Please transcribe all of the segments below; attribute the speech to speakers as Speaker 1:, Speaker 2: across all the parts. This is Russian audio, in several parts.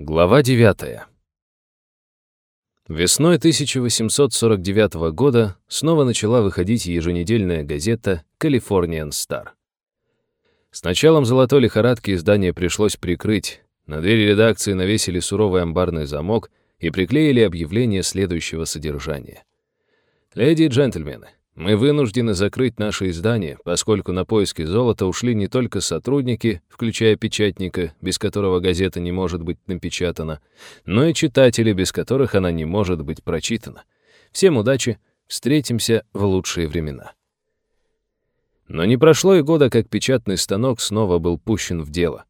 Speaker 1: Глава 9. Весной 1849 года снова начала выходить еженедельная газета «Калифорниан Стар». С началом золотой лихорадки издание пришлось прикрыть. На двери редакции навесили суровый амбарный замок и приклеили объявление следующего содержания. «Леди и джентльмены, мы вынуждены закрыть наше издание, поскольку на поиски золота ушли не только сотрудники, включая печатника, без которого газета не может быть напечатана, но и читатели, без которых она не может быть прочитана. Всем удачи, встретимся в лучшие времена. Но не прошло и года, как печатный станок снова был пущен в дело.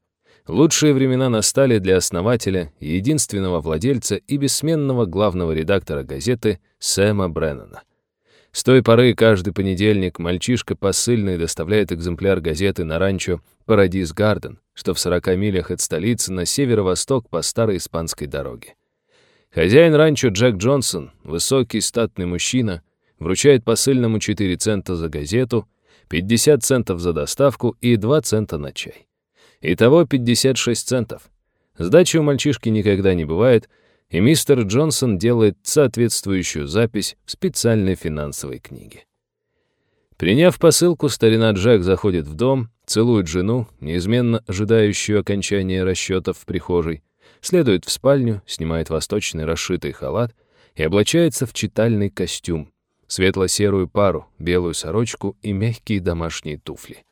Speaker 1: Лучшие времена настали для основателя, единственного владельца и бессменного главного редактора газеты Сэма Бреннана. С той поры каждый понедельник мальчишка посыльный доставляет экземпляр газеты на ранчо Парадис Гарден, что в 40 милях от столицы на северо-восток по старой испанской дороге. Хозяин ранчо Джек Джонсон, высокий статный мужчина, вручает посыльному 4 цента за газету, 50 центов за доставку и 2 цента на чай. Итого 56 центов. Сдачи у мальчишки никогда не бывает, и мистер Джонсон делает соответствующую запись в специальной финансовой книге. Приняв посылку, старина Джек заходит в дом, целует жену, неизменно ожидающую окончания расчетов в прихожей, следует в спальню, снимает восточный расшитый халат и облачается в читальный костюм, светло-серую пару, белую сорочку и мягкие домашние туфли.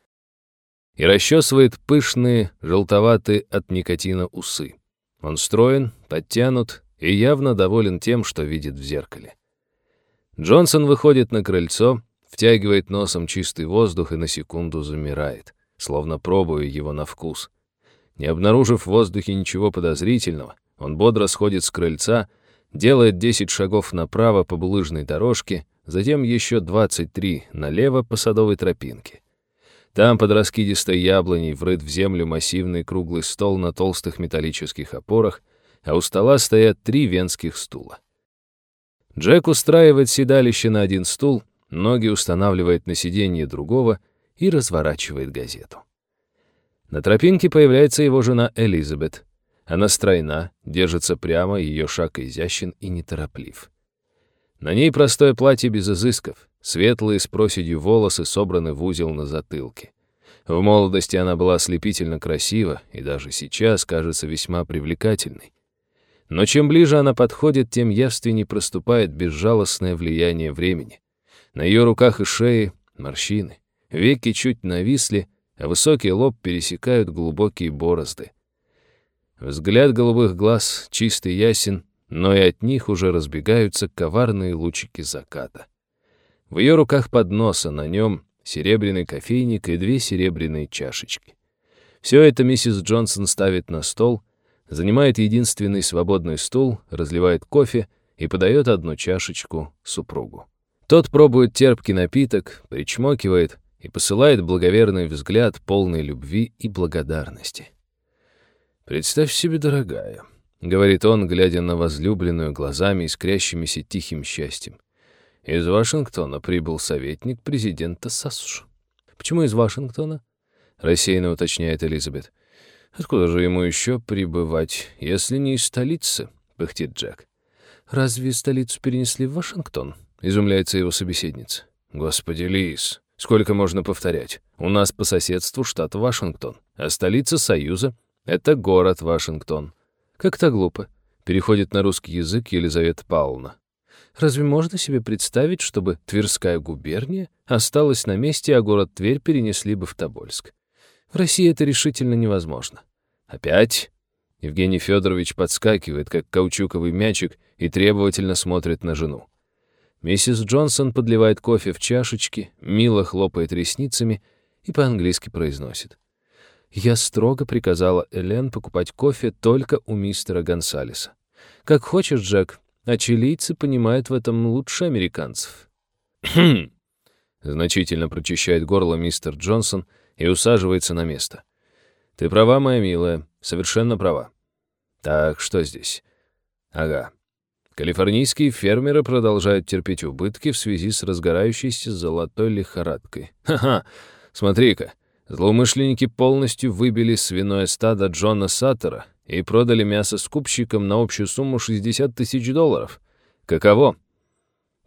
Speaker 1: И расчесывает пышные, желтоватые от никотина усы. Он строен, подтянут, и явно доволен тем, что видит в зеркале. Джонсон выходит на крыльцо, втягивает носом чистый воздух и на секунду замирает, словно пробуя его на вкус. Не обнаружив в воздухе ничего подозрительного, он бодро сходит с крыльца, делает 10 шагов направо по булыжной дорожке, затем еще 23 налево по садовой тропинке. Там под раскидистой яблоней врыт в землю массивный круглый стол на толстых металлических опорах — а у стола стоят три венских стула. Джек устраивает седалище на один стул, ноги устанавливает на сиденье другого и разворачивает газету. На тропинке появляется его жена Элизабет. Она стройна, держится прямо, ее шаг изящен и нетороплив. На ней простое платье без изысков, светлые с проседью волосы собраны в узел на затылке. В молодости она была ослепительно красива и даже сейчас кажется весьма привлекательной. Но чем ближе она подходит, тем явственнее проступает безжалостное влияние времени. На ее руках и шее морщины, веки чуть нависли, а высокий лоб пересекают глубокие борозды. Взгляд голубых глаз чистый ясен, но и от них уже разбегаются коварные лучики заката. В ее руках поднос, а на нем серебряный кофейник и две серебряные чашечки. Все это миссис Джонсон ставит на стол — занимает единственный свободный стул, разливает кофе и подает одну чашечку супругу. Тот пробует терпкий напиток, причмокивает и посылает благоверный взгляд полной любви и благодарности. «Представь себе, дорогая», — говорит он, глядя на возлюбленную глазами, искрящимися тихим счастьем. «Из Вашингтона прибыл советник президента САСШ». «Почему из Вашингтона?» — рассеянно уточняет Элизабет. Откуда же ему еще прибывать, если не из столицы? пыхтит Джек. Разве столицу перенесли в Вашингтон? Изумляется его собеседница. Господи, Лис, сколько можно повторять? У нас по соседству штат Вашингтон, а столица Союза — это город Вашингтон. Как-то глупо. Переходит на русский язык Елизавета Павловна. Разве можно себе представить, чтобы Тверская губерния осталась на месте, а город Тверь перенесли бы в Тобольск? В России это решительно невозможно. Опять? Евгений Федорович подскакивает, как каучуковый мячик, и требовательно смотрит на жену. Миссис Джонсон подливает кофе в чашечки, мило хлопает ресницами и по-английски произносит. «Я строго приказала Элен покупать кофе только у мистера Гонсалеса. Как хочешь, Джек, а чилийцы понимают в этом лучше американцев». «Хм!» — значительно прочищает горло мистер Джонсон и усаживается на место. «Ты права, моя милая, совершенно права. Так, что здесь? Ага. Калифорнийские фермеры продолжают терпеть убытки в связи с разгорающейся золотой лихорадкой. Ха-ха, смотри-ка, злоумышленники полностью выбили свиное стадо Джона Саттера и продали мясо скупщикам на общую сумму 60 тысяч долларов. Каково?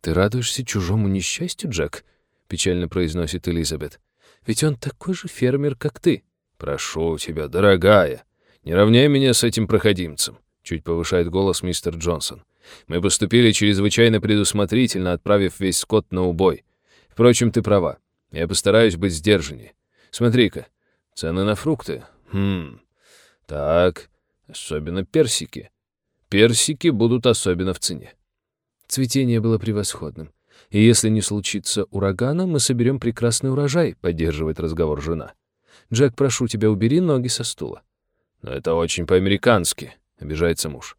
Speaker 1: «Ты радуешься чужому несчастью, Джек?» — печально произносит Элизабет. «Ведь он такой же фермер, как ты». «Прошу тебя, дорогая, не равняй меня с этим проходимцем», — чуть повышает голос мистер Джонсон. «Мы поступили чрезвычайно предусмотрительно, отправив весь скот на убой. Впрочем, ты права. Я постараюсь быть сдержаннее. Смотри-ка, цены на фрукты. Хм, так, особенно персики. Персики будут особенно в цене. Цветение было превосходным. И если не случится урагана, мы соберем прекрасный урожай, поддерживает разговор жена. Джек, прошу тебя, убери ноги со стула. Но это очень по-американски, обижается муж.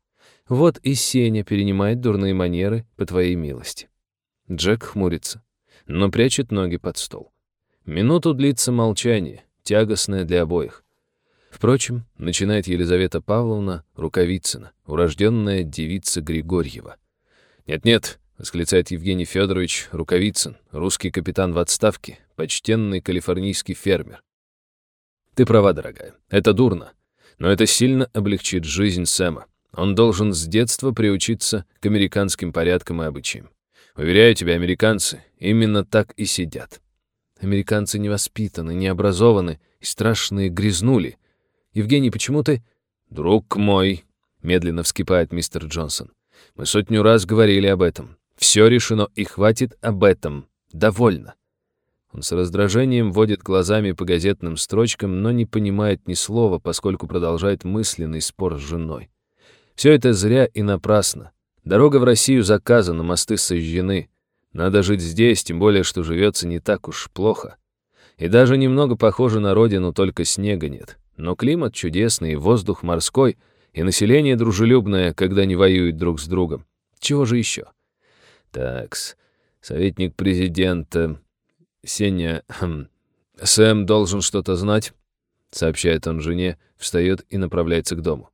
Speaker 1: Вот и Сеня перенимает дурные манеры по твоей милости. Джек хмурится, но прячет ноги под стол. Минуту длится молчание, тягостное для обоих. Впрочем, начинает Елизавета Павловна Рукавицына, урожденная девица Григорьева. «Нет-нет», — восклицает Евгений Федорович Рукавицын, русский капитан в отставке, почтенный калифорнийский фермер. «Ты права, дорогая, это дурно, но это сильно облегчит жизнь Сэма. Он должен с детства приучиться к американским порядкам и обычаям. Уверяю тебя, американцы именно так и сидят. Американцы не воспитаны, не образованы и страшные грязнули. Евгений, почему ты... Друг мой, медленно вскипает мистер Джонсон. Мы сотню раз говорили об этом. Все решено, и хватит об этом. Довольно. Он с раздражением водит глазами по газетным строчкам, но не понимает ни слова, поскольку продолжает мысленный спор с женой. Все это зря и напрасно. Дорога в Россию заказана, мосты сожжены. Надо жить здесь, тем более, что живется не так уж плохо. И даже немного похоже на родину, только снега нет. Но климат чудесный, воздух морской, и население дружелюбное, когда не воюют друг с другом. Чего же еще? Такс, советник президента Сеня... Хм, Сэм должен что-то знать, сообщает он жене, встает и направляется к дому.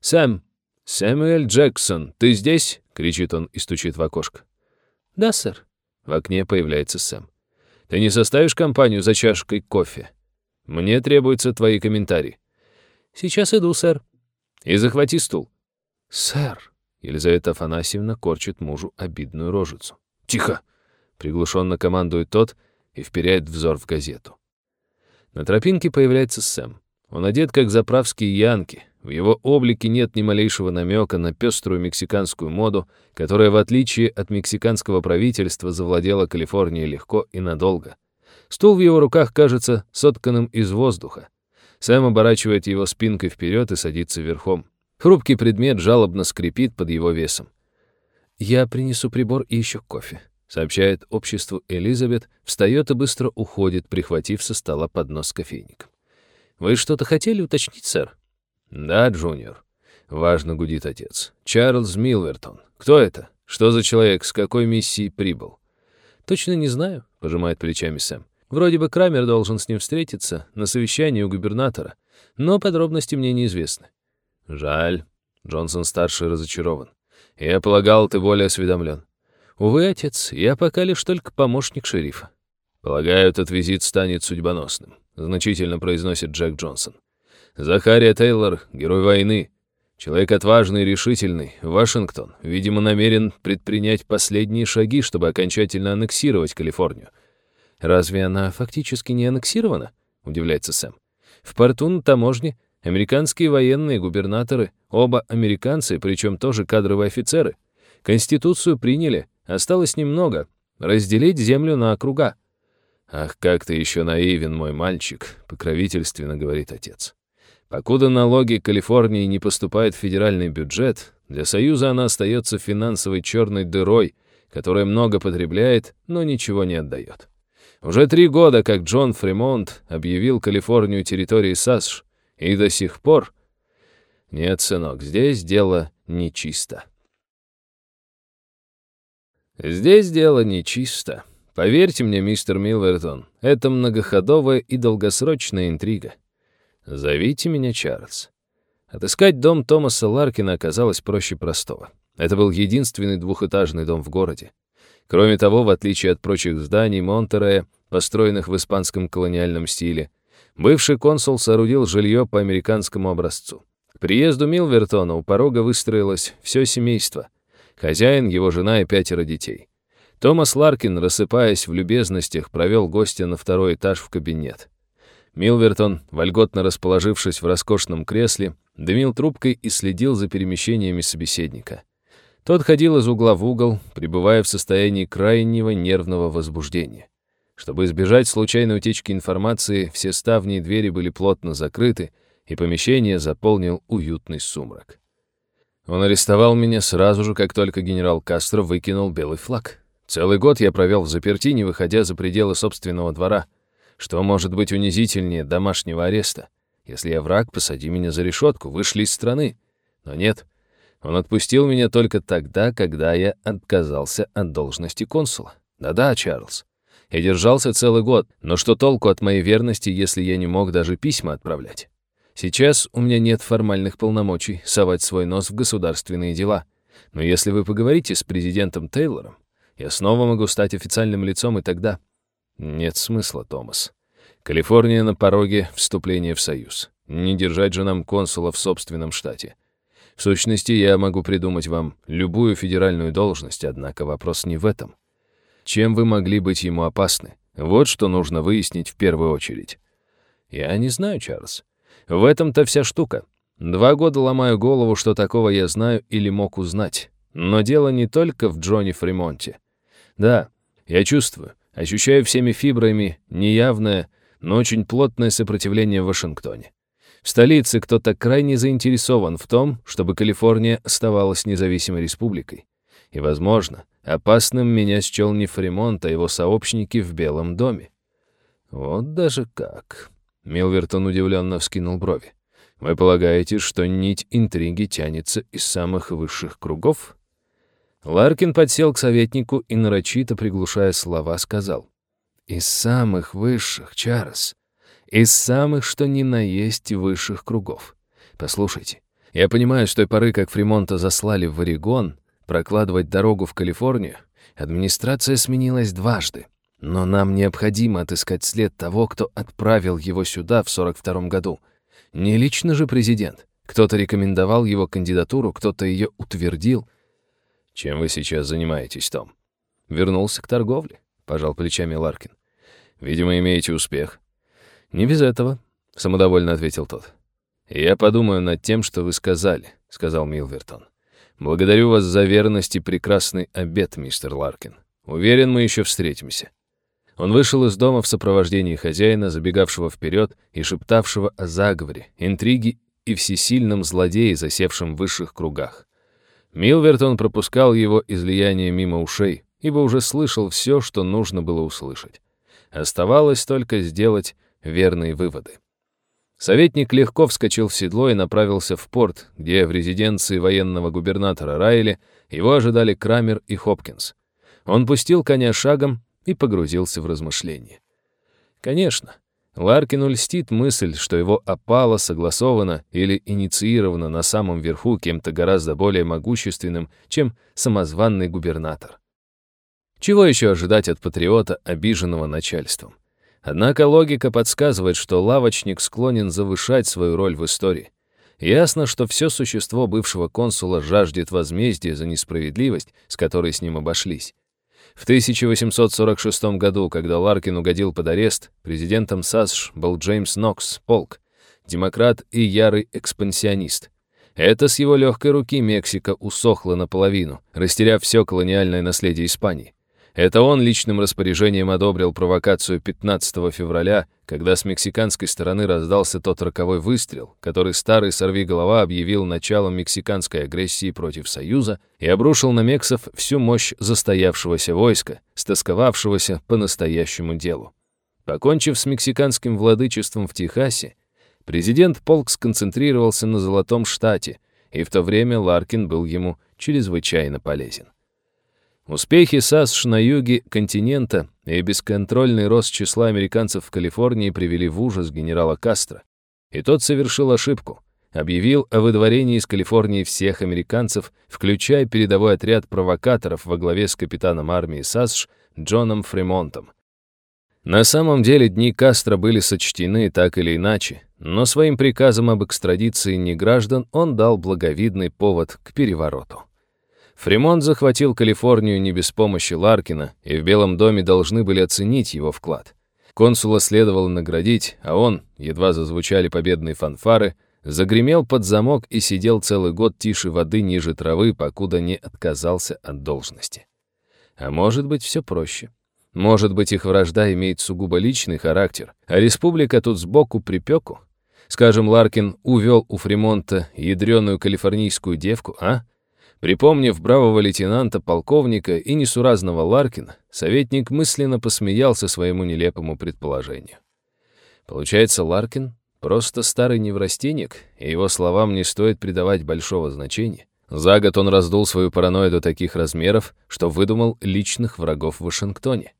Speaker 1: «Сэм! Сэмюэль Джексон, ты здесь?» — кричит он и стучит в окошко. «Да, сэр». В окне появляется Сэм. «Ты не составишь компанию за чашкой кофе? Мне требуются твои комментарии». «Сейчас иду, сэр». «И захвати стул». «Сэр». Елизавета Афанасьевна корчит мужу обидную рожицу. «Тихо!» — приглушенно командует тот и вперяет взор в газету. На тропинке появляется Сэм. Он одет как заправские янки, в его облике нет ни малейшего намека на пеструю мексиканскую моду, которая, в отличие от мексиканского правительства, завладела Калифорнией легко и надолго. Стул в его руках кажется сотканным из воздуха. Сэм оборачивает его спинкой вперед и садится верхом. Хрупкий предмет жалобно скрипит под его весом. «Я принесу прибор и еще кофе», — сообщает обществу Элизабет, встает и быстро уходит, прихватив со стола поднос с кофейником. «Вы что-то хотели уточнить, сэр?» «Да, Джуниор», — важно гудит отец. «Чарльз Милвертон. Кто это? Что за человек? С какой миссией прибыл?» «Точно не знаю», — пожимает плечами Сэм. «Вроде бы Крамер должен с ним встретиться на совещании у губернатора, но подробности мне неизвестны». «Жаль», — Джонсон-старший разочарован. «Я полагал, ты более осведомлен». «Увы, отец, я пока лишь только помощник шерифа». «Полагаю, этот визит станет судьбоносным», — значительно произносит Джек Джонсон. Захария Тейлор — герой войны. Человек отважный и решительный. Вашингтон, видимо, намерен предпринять последние шаги, чтобы окончательно аннексировать Калифорнию. «Разве она фактически не аннексирована?» — удивляется Сэм. «В порту на таможне американские военные губернаторы, оба американцы, причем тоже кадровые офицеры. Конституцию приняли, осталось немного — разделить землю на округа». «Ах, как ты еще наивен, мой мальчик», — покровительственно говорит отец. Покуда налоги Калифорнии не поступают в федеральный бюджет, для Союза она остается финансовой черной дырой, которая много потребляет, но ничего не отдает. Уже три года, как Джон Фримонт объявил Калифорнию территорией САСШ, и до сих пор... Нет, сынок, здесь дело нечисто. Здесь дело нечисто. Поверьте мне, мистер Милвертон, это многоходовая и долгосрочная интрига. «Зовите меня Чарльз». Отыскать дом Томаса Ларкина оказалось проще простого. Это был единственный двухэтажный дом в городе. Кроме того, в отличие от прочих зданий Монтерея, построенных в испанском колониальном стиле, бывший консул соорудил жилье по американскому образцу. К приезду Милвертона у порога выстроилось все семейство. Хозяин, его жена и пятеро детей. Томас Ларкин, рассыпаясь в любезностях, провел гостя на второй этаж в кабинет. Милвертон, вольготно расположившись в роскошном кресле, дымил трубкой и следил за перемещениями собеседника. Тот ходил из угла в угол, пребывая в состоянии крайнего нервного возбуждения. Чтобы избежать случайной утечки информации, все ставни и двери были плотно закрыты, и помещение заполнил уютный сумрак. Он арестовал меня сразу же, как только генерал Кастро выкинул белый флаг. Целый год я провел в заперти, не выходя за пределы собственного двора. Что может быть унизительнее домашнего ареста? Если я враг, посади меня за решетку, вышли из страны. Но нет, он отпустил меня только тогда, когда я отказался от должности консула. Да-да, Чарльз. Я держался целый год, но что толку от моей верности, если я не мог даже письма отправлять? Сейчас у меня нет формальных полномочий совать свой нос в государственные дела. Но если вы поговорите с президентом Тейлором, я снова могу стать официальным лицом, и тогда... Нет смысла, Томас. Калифорния на пороге вступления в Союз. Не держать же нам консула в собственном штате. В сущности, я могу придумать вам любую федеральную должность, однако вопрос не в этом. Чем вы могли быть ему опасны? Вот что нужно выяснить в первую очередь. Я не знаю, Чарльз. В этом-то вся штука. Два года ломаю голову, что такого я знаю или мог узнать. Но дело не только в Джонни Фримонте. Да, я чувствую, ощущаю всеми фибрами неявное, но очень плотное сопротивление в Вашингтоне. В столице кто-то крайне заинтересован в том, чтобы Калифорния оставалась независимой республикой. И, возможно, опасным меня счел не Фримонт, а его сообщники в Белом доме. Вот даже как. Милвертон удивленно вскинул брови. Вы полагаете, что нить интриги тянется из самых высших кругов? Ларкин подсел к советнику и, нарочито приглушая слова, сказал. «Из самых высших, Чарльз. Из самых, что ни на есть, высших кругов. Послушайте, я понимаю, с той поры, как Фримонта заслали в Орегон прокладывать дорогу в Калифорнию, администрация сменилась дважды. Но нам необходимо отыскать след того, кто отправил его сюда в 42 году. Не лично же президент. Кто-то рекомендовал его кандидатуру, кто-то ее утвердил — «Чем вы сейчас занимаетесь, Том?» «Вернулся к торговле», — пожал плечами Ларкин. «Видимо, имеете успех». «Не без этого», — самодовольно ответил тот. «Я подумаю над тем, что вы сказали», — сказал Милвертон. «Благодарю вас за верность и прекрасный обед, мистер Ларкин. Уверен, мы еще встретимся». Он вышел из дома в сопровождении хозяина, забегавшего вперед и шептавшего о заговоре, интриге и всесильном злодее, засевшем в высших кругах. Милвертон пропускал его излияние мимо ушей, ибо уже слышал все, что нужно было услышать. Оставалось только сделать верные выводы. Советник легко вскочил в седло и направился в порт, где в резиденции военного губернатора Райли его ожидали Крамер и Хопкинс. Он пустил коня шагом и погрузился в размышления. Конечно, Ларкину льстит мысль, что его опала согласована или инициирована на самом верху кем-то гораздо более могущественным, чем самозванный губернатор. Чего еще ожидать от патриота, обиженного начальством? Однако логика подсказывает, что лавочник склонен завышать свою роль в истории. Ясно, что все существо бывшего консула жаждет возмездия за несправедливость, с которой с ним обошлись. В 1846 году, когда Ларкин угодил под арест, президентом САСШ был Джеймс Нокс, полк, демократ и ярый экспансионист. Это с его легкой руки Мексика усохла наполовину, растеряв все колониальное наследие Испании. Это он личным распоряжением одобрил провокацию 15 февраля, когда с мексиканской стороны раздался тот роковой выстрел, который старый сорвиголова объявил началом мексиканской агрессии против Союза и обрушил на мексов всю мощь застоявшегося войска, стосковавшегося по настоящему делу. Покончив с мексиканским владычеством в Техасе, президент полк сконцентрировался на Золотом Штате, и в то время Ларкин был ему чрезвычайно полезен. Успехи САСШ на юге континента и бесконтрольный рост числа американцев в Калифорнии привели в ужас генерала Кастро. И тот совершил ошибку. Объявил о выдворении из Калифорнии всех американцев, включая передовой отряд провокаторов во главе с капитаном армии САСШ Джоном Фремонтом. На самом деле дни Кастро были сочтены так или иначе, но своим приказом об экстрадиции неграждан он дал благовидный повод к перевороту. Фримонт захватил Калифорнию не без помощи Ларкина, и в Белом доме должны были оценить его вклад. Консула следовало наградить, а он, едва зазвучали победные фанфары, загремел под замок и сидел целый год тише воды ниже травы, покуда не отказался от должности. А может быть, все проще. Может быть, их вражда имеет сугубо личный характер, а республика тут сбоку припеку? Скажем, Ларкин увел у Фримонта ядреную калифорнийскую девку, а? Припомнив бравого лейтенанта, полковника и несуразного Ларкина, советник мысленно посмеялся своему нелепому предположению. Получается, Ларкин просто старый неврастенник, и его словам не стоит придавать большого значения. За год он раздул свою паранойю до таких размеров, что выдумал личных врагов в Вашингтоне.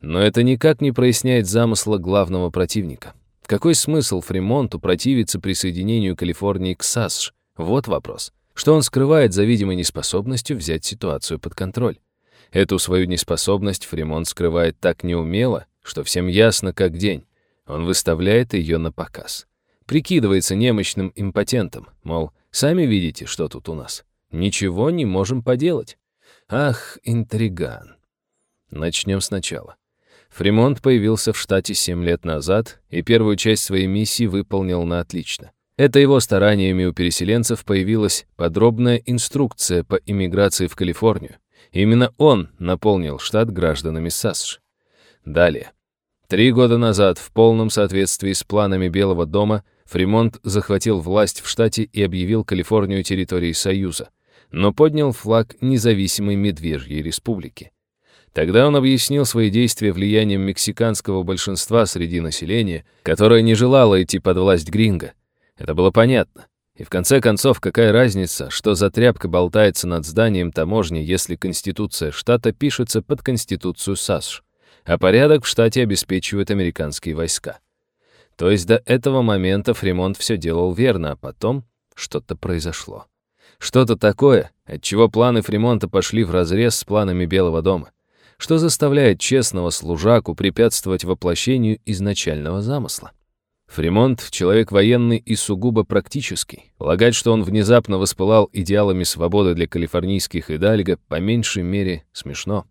Speaker 1: Но это никак не проясняет замысла главного противника. Какой смысл Фримонту противиться присоединению Калифорнии к САСШ? Вот вопрос что он скрывает за видимой неспособностью взять ситуацию под контроль. Эту свою неспособность Фримонт скрывает так неумело, что всем ясно как день. Он выставляет ее напоказ. Прикидывается немощным импотентом, мол, сами видите, что тут у нас. Ничего не можем поделать. Ах, интриган. Начнем сначала. Фримонт появился в штате 7 лет назад и первую часть своей миссии выполнил на отлично. Это его стараниями у переселенцев появилась подробная инструкция по иммиграции в Калифорнию. Именно он наполнил штат гражданами САСШ. Далее. Три года назад, в полном соответствии с планами Белого дома, Фримонт захватил власть в штате и объявил Калифорнию территорией Союза, но поднял флаг независимой Медвежьей республики. Тогда он объяснил свои действия влиянием мексиканского большинства среди населения, которое не желало идти под власть Гринго, это было понятно. И в конце концов, какая разница, что за тряпка болтается над зданием таможни, если Конституция штата пишется под Конституцию САСШ, а порядок в штате обеспечивают американские войска. То есть до этого момента Фримонт все делал верно, а потом что-то произошло. Что-то такое, от чего планы Фримонта пошли вразрез с планами Белого дома. Что заставляет честного служаку препятствовать воплощению изначального замысла? Фримонт — человек военный и сугубо практический. Полагать, что он внезапно воспылал идеалами свободы для калифорнийских идальго, по меньшей мере, смешно.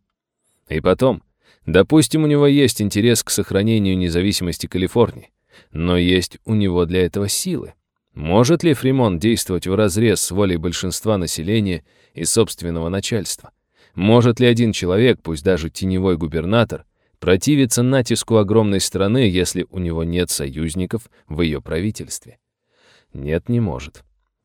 Speaker 1: И потом, допустим, у него есть интерес к сохранению независимости Калифорнии, но есть ли у него для этого силы. Может ли Фримонт действовать вразрез с волей большинства населения и собственного начальства? Может ли один человек, пусть даже теневой губернатор, противиться натиску огромной страны, если у него нет союзников в ее правительстве? Нет, не может.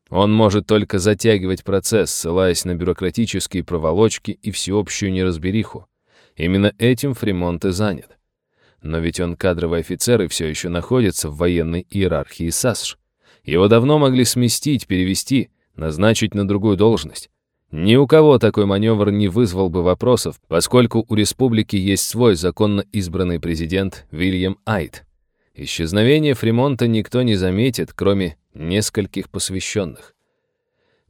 Speaker 1: Он может только затягивать процесс, ссылаясь на бюрократические проволочки и всеобщую неразбериху. Именно этим Фримонт и занят. Но ведь он кадровый офицер и все еще находится в военной иерархии САСШ. Его давно могли сместить, перевести, назначить на другую должность. Ни у кого такой маневр не вызвал бы вопросов, поскольку у республики есть свой законно избранный президент Вильям Айт. Исчезновение Фримонта никто не заметит, кроме нескольких посвященных.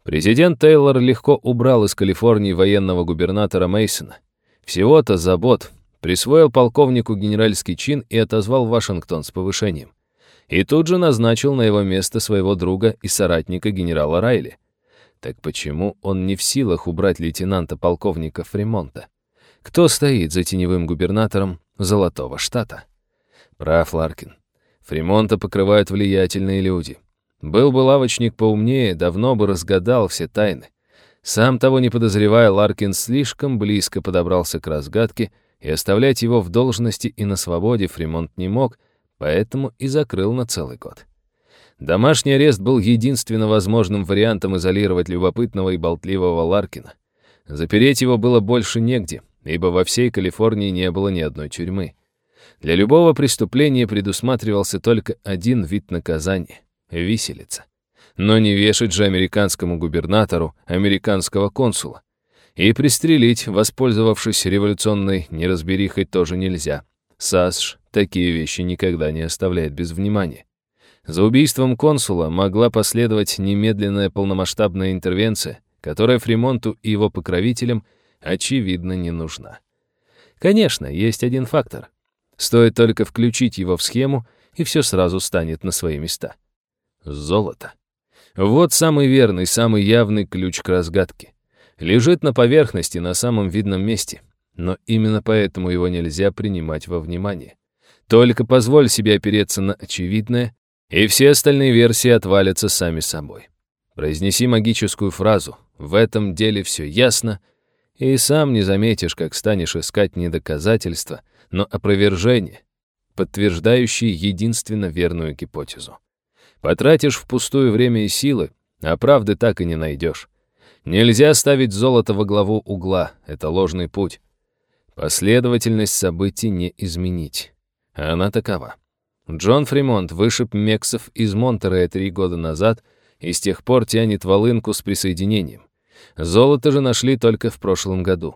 Speaker 1: Президент Тейлор легко убрал из Калифорнии военного губернатора Мейсона. Всего-то забот. Присвоил полковнику генеральский чин и отозвал Вашингтон с повышением. И тут же назначил на его место своего друга и соратника генерала Райли. Так почему он не в силах убрать лейтенанта-полковника Фримонта? Кто стоит за теневым губернатором Золотого Штата? Прав Ларкин. Фримонта покрывают влиятельные люди. Был бы лавочник поумнее, давно бы разгадал все тайны. Сам того не подозревая, Ларкин слишком близко подобрался к разгадке, и оставлять его в должности и на свободе Фримонт не мог, поэтому и закрыл на целый год. Домашний арест был единственно возможным вариантом изолировать любопытного и болтливого Ларкина. Запереть его было больше негде, ибо во всей Калифорнии не было ни одной тюрьмы. Для любого преступления предусматривался только один вид наказания — виселица. Но не вешать же американскому губернатору американского консула. И пристрелить, воспользовавшись революционной неразберихой, тоже нельзя. САСШ такие вещи никогда не оставляет без внимания. За убийством консула могла последовать немедленная полномасштабная интервенция, которая Фримонту и его покровителям очевидно не нужна. Конечно, есть один фактор. Стоит только включить его в схему, и все сразу станет на свои места. Золото. Вот самый верный, самый явный ключ к разгадке. Лежит на поверхности, на самом видном месте. Но именно поэтому его нельзя принимать во внимание. Только позволь себе опереться на очевидное, и все остальные версии отвалятся сами собой. Произнеси магическую фразу «в этом деле все ясно», и сам не заметишь, как станешь искать не доказательства, но опровержение, подтверждающие единственно верную гипотезу. Потратишь впустую время и силы, а правды так и не найдешь. Нельзя ставить золото во главу угла, это ложный путь. Последовательность событий не изменить. Она такова. Джон Фримонт вышиб Мексов из Монтерея три года назад и с тех пор тянет волынку с присоединением. Золото же нашли только в прошлом году.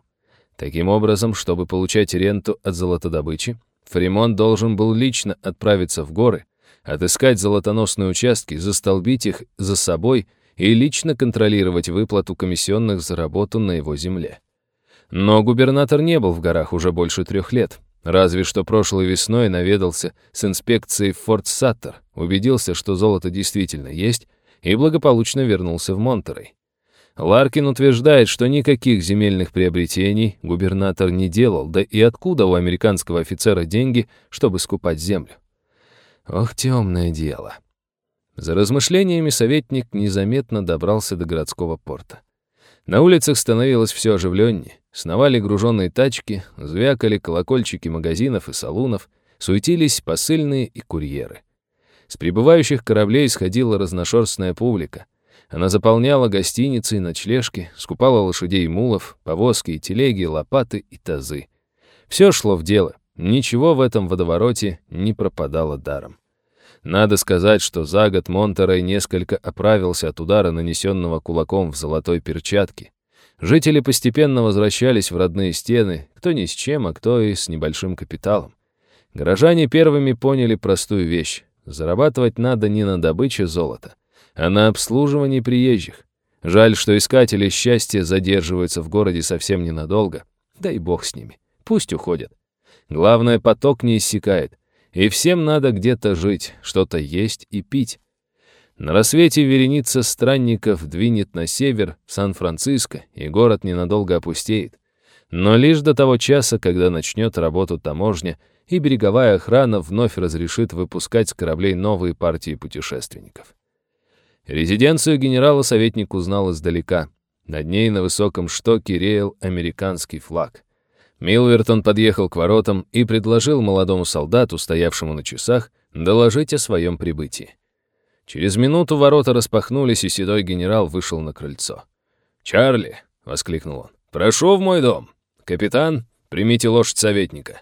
Speaker 1: Таким образом, чтобы получать ренту от золотодобычи, Фримонт должен был лично отправиться в горы, отыскать золотоносные участки, застолбить их за собой и лично контролировать выплату комиссионных за работу на его земле. Но губернатор не был в горах уже больше трех лет. Разве что прошлой весной наведался с инспекцией в Форт Саттер, убедился, что золото действительно есть, и благополучно вернулся в Монтерей. Ларкин утверждает, что никаких земельных приобретений губернатор не делал, да и откуда у американского офицера деньги, чтобы скупать землю. Ох, темное дело. За размышлениями советник незаметно добрался до городского порта. На улицах становилось все оживленнее. Сновали груженные тачки, звякали колокольчики магазинов и салунов, суетились посыльные и курьеры. С прибывающих кораблей сходила разношерстная публика — она заполняла гостиницы и ночлежки, скупала лошадей и мулов, повозки и телеги, лопаты и тазы. Все шло в дело. Ничего в этом водовороте не пропадало даром. Надо сказать, что за год Монтерей несколько оправился от удара, нанесенного кулаком в золотой перчатке. Жители постепенно возвращались в родные стены, кто ни с чем, а кто и с небольшим капиталом. Горожане первыми поняли простую вещь. Зарабатывать надо не на добыче золота, а на обслуживании приезжих. Жаль, что искатели счастья задерживаются в городе совсем ненадолго. Да и бог с ними. Пусть уходят. Главное, поток не иссякает. И всем надо где-то жить, что-то есть и пить. На рассвете вереница странников двинет на север, Сан-Франциско, и город ненадолго опустеет. Но лишь до того часа, когда начнет работу таможня, и береговая охрана вновь разрешит выпускать с кораблей новые партии путешественников. Резиденцию генерала советник узнал издалека. Над ней на высоком штоке реял американский флаг. Милвертон подъехал к воротам и предложил молодому солдату, стоявшему на часах, доложить о своем прибытии. Через минуту ворота распахнулись, и седой генерал вышел на крыльцо. «Чарли!» — воскликнул он. «Прошу в мой дом! Капитан, примите лошадь советника!»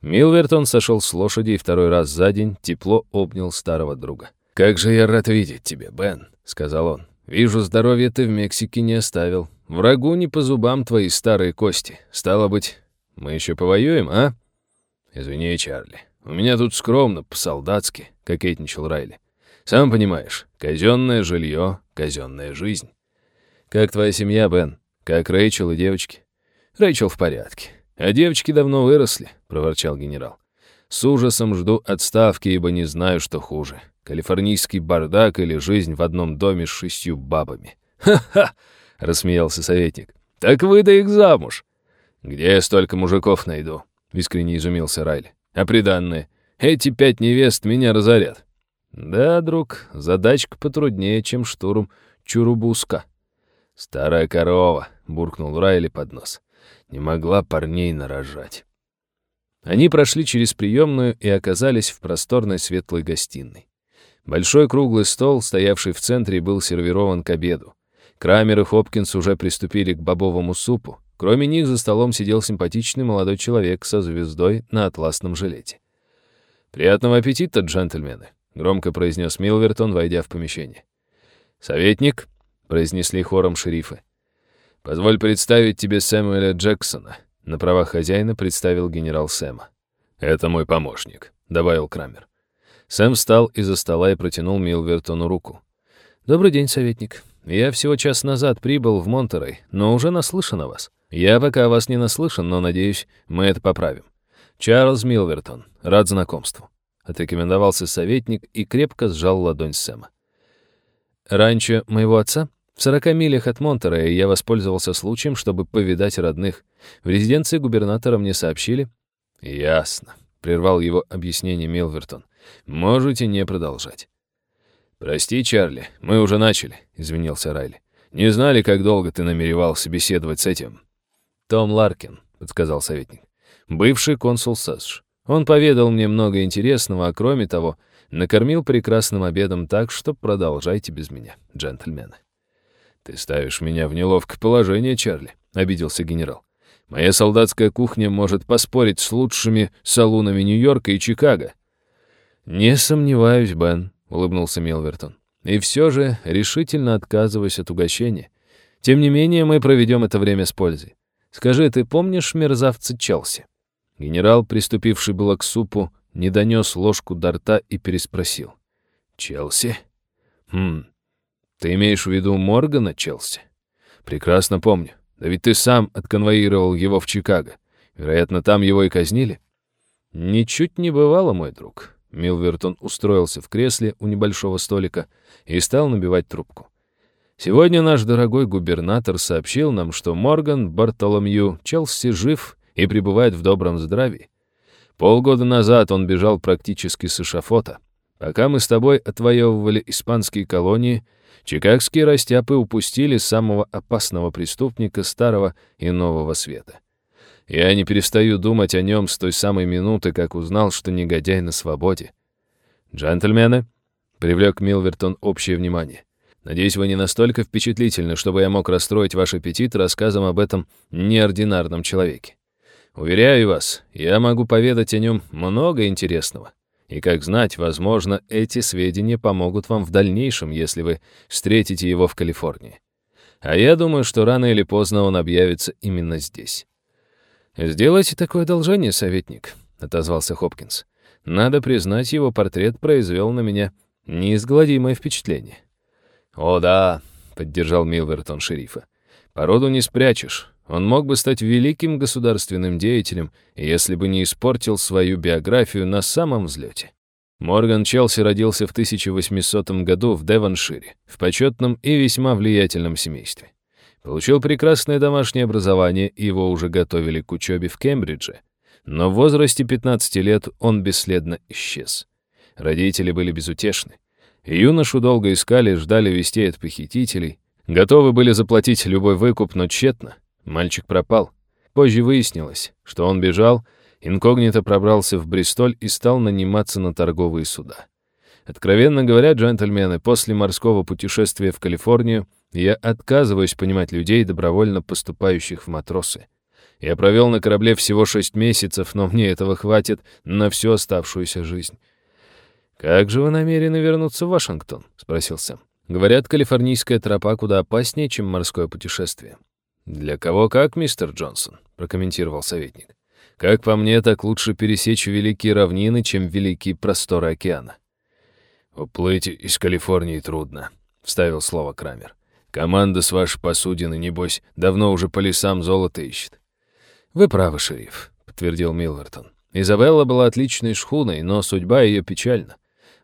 Speaker 1: Милвертон сошел с лошади и второй раз за день тепло обнял старого друга. «Как же я рад видеть тебя, Бен», — сказал он. «Вижу, здоровье ты в Мексике не оставил. Врагу не по зубам твои старые кости. Стало быть, мы еще повоюем, а?» «Извини, Чарли, у меня тут скромно, по-солдатски», — кокетничал Райли. «Сам понимаешь, казенное жилье, казенная жизнь». «Как твоя семья, Бен? Как Рэйчел и девочки?» «Рэйчел в порядке. А девочки давно выросли», — проворчал генерал. «С ужасом жду отставки, ибо не знаю, что хуже. Калифорнийский бардак или жизнь в одном доме с шестью бабами. «Ха-ха!» — рассмеялся советник. «Так выдай их замуж!» «Где я столько мужиков найду?» — искренне изумился Райли. «А приданные? Эти пять невест меня разорят». «Да, друг, задачка потруднее, чем штурм Чурубуска». «Старая корова», — буркнул Райли под нос. «Не могла парней нарожать». Они прошли через приемную и оказались в просторной светлой гостиной. Большой круглый стол, стоявший в центре, был сервирован к обеду. Крамер и Хопкинс уже приступили к бобовому супу. Кроме них за столом сидел симпатичный молодой человек со звездой на атласном жилете. «Приятного аппетита, джентльмены», — громко произнес Милвертон, войдя в помещение. «Советник», — произнесли хором шерифы. «Позволь представить тебе Сэмуэля Джексона», — на правах хозяина представил генерал Сэма. «Это мой помощник», — добавил Крамер. Сэм встал из-за стола и протянул Милвертону руку. «Добрый день, советник. Я всего час назад прибыл в Монтерей, но уже наслышан о вас. Я пока о вас не наслышан, но, надеюсь, мы это поправим. Чарльз Милвертон, рад знакомству». Отрекомендовался советник и крепко сжал ладонь Сэма. «Ранчо моего отца в сорока милях от Монтера, и я воспользовался случаем, чтобы повидать родных. В резиденции губернатора мне сообщили». «Ясно», — прервал его объяснение Милвертон. «Можете не продолжать». «Прости, Чарли, мы уже начали», — извинился Райли. «Не знали, как долго ты намеревался беседовать с этим». «Том Ларкин», — подсказал советник. «Бывший консул САСШ. Он поведал мне много интересного, а кроме того, накормил прекрасным обедом так, что продолжайте без меня, джентльмены». «Ты ставишь меня в неловкое положение, Чарли», — обиделся генерал. «Моя солдатская кухня может поспорить с лучшими салунами Нью-Йорка и Чикаго». «Не сомневаюсь, Бен», — улыбнулся Милвертон. «И все же решительно отказываюсь от угощения. Тем не менее, мы проведем это время с пользой. Скажи, ты помнишь мерзавца Челси?» Генерал, приступивший было к супу, не донес ложку до рта и переспросил. «Челси? Хм, ты имеешь в виду Моргана, Челси?» «Прекрасно помню. Да ведь ты сам отконвоировал его в Чикаго. Вероятно, там его и казнили?» «Ничуть не бывало, мой друг». Милвертон устроился в кресле у небольшого столика и стал набивать трубку. «Сегодня наш дорогой губернатор сообщил нам, что Морган Бартоломью Челси жив и пребывает в добром здравии. Полгода назад он бежал практически с эшафота. Пока мы с тобой отвоевывали испанские колонии, чикагские растяпы упустили самого опасного преступника старого и нового света. Я не перестаю думать о нем с той самой минуты, как узнал, что негодяй на свободе. «Джентльмены», — привлек Милвертон общее внимание, «надеюсь, вы не настолько впечатлительны, чтобы я мог расстроить ваш аппетит рассказом об этом неординарном человеке. Уверяю вас, я могу поведать о нем много интересного. И, как знать, возможно, эти сведения помогут вам в дальнейшем, если вы встретите его в Калифорнии. А я думаю, что рано или поздно он объявится именно здесь. «Сделайте такое одолжение, советник», — отозвался Хопкинс. «Надо признать, его портрет произвел на меня неизгладимое впечатление». «О да», — поддержал Милвертон шерифа. «Породу не спрячешь. Он мог бы стать великим государственным деятелем, если бы не испортил свою биографию на самом взлете. Морган Челси родился в 1800 году в Девоншире, в почетном и весьма влиятельном семействе. Получил прекрасное домашнее образование, его уже готовили к учебе в Кембридже. Но в возрасте 15 лет он бесследно исчез. Родители были безутешны. Юношу долго искали, ждали вестей от похитителей, готовы были заплатить любой выкуп, но тщетно. Мальчик пропал. Позже выяснилось, что он бежал, инкогнито пробрался в Бристоль и стал наниматься на торговые суда. Откровенно говоря, джентльмены, после морского путешествия в Калифорнию я отказываюсь понимать людей, добровольно поступающих в матросы. Я провел на корабле всего шесть месяцев, но мне этого хватит на всю оставшуюся жизнь. «Как же вы намерены вернуться в Вашингтон?» — спросил Сэм. «Говорят, калифорнийская тропа куда опаснее, чем морское путешествие. «Для кого как, мистер Джонсон», — прокомментировал советник. «Как по мне, так лучше пересечь великие равнины, чем великие просторы океана». «Уплыть из Калифорнии трудно», — вставил слово Крамер. «Команда с вашей посудины, небось, давно уже по лесам золото ищет». «Вы правы, шериф», — подтвердил Милвертон. «Изабелла была отличной шхуной, но судьба ее печальна.